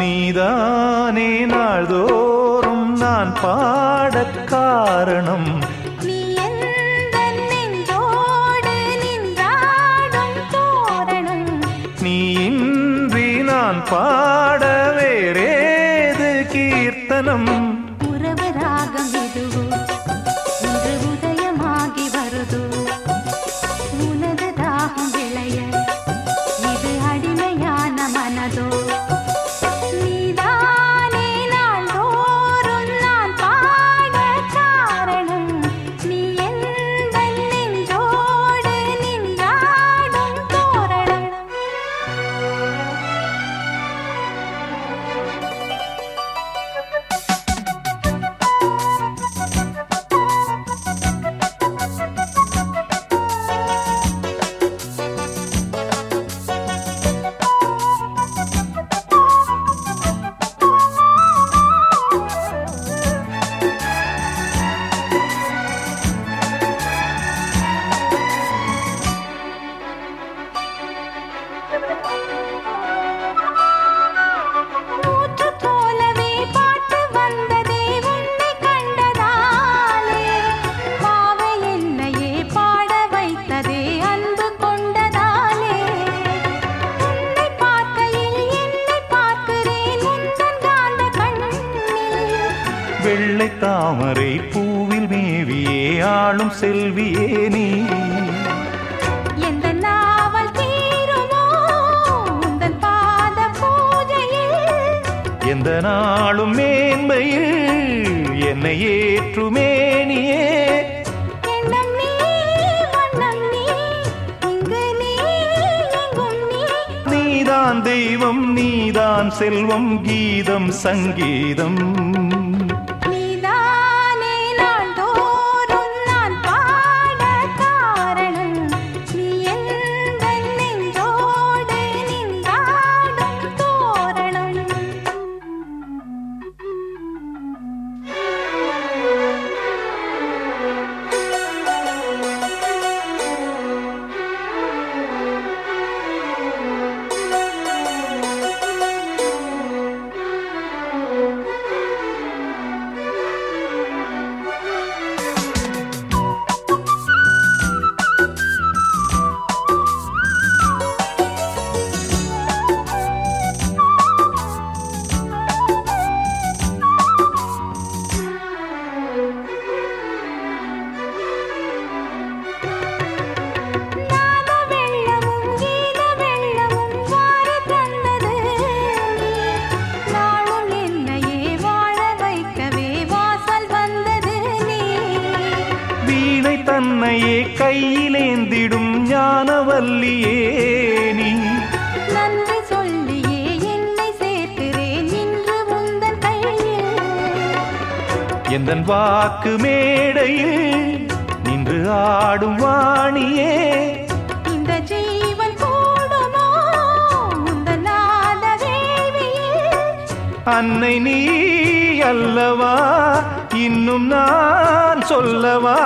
நீதானே நாள்தோறும் நான் பாடக் காரணம். நீ இன்றி நான் பாட வேறேது கீர்த்தனம். உறவு ராகம் இதுவோ வெள்ளை தாமரை பூவில் மேவியே ஆளும் செல்வியே நீ. எந்த நாளும் மேன்மையில் என்னை ஏற்றுமேனியே நீதான் தெய்வம் நீதான் செல்வம் கீதம் சங்கீதம். கையிலேந்திடும் ஞானவல்லியே நீ. நன்றி சொல்லியே என்னை சேர்க்கிறேன் இன்று உந்தன் கையில். எந்தன் வாக்கு மேடையில் நின்று ஆடும் வாணியே. இந்த ஜீவன் கூடுமோ உந்தன் அன்னை நீ அல்லவா இன்னும் நான் சொல்லவா?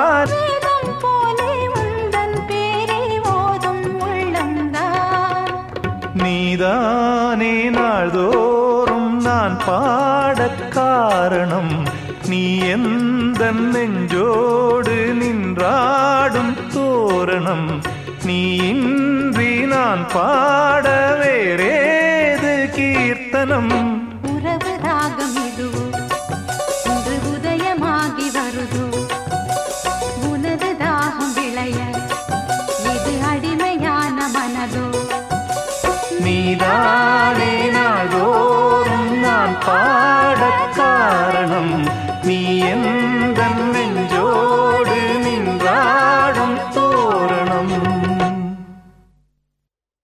நீதானே நாள்தோறும் நான் பாடக் காரணம். நீ எந்த நெஞ்சோடு நின்றாடும் தோரணம். நீ இன்றி நான் பாட வேறேது கீர்த்தனம். നീ എന്ന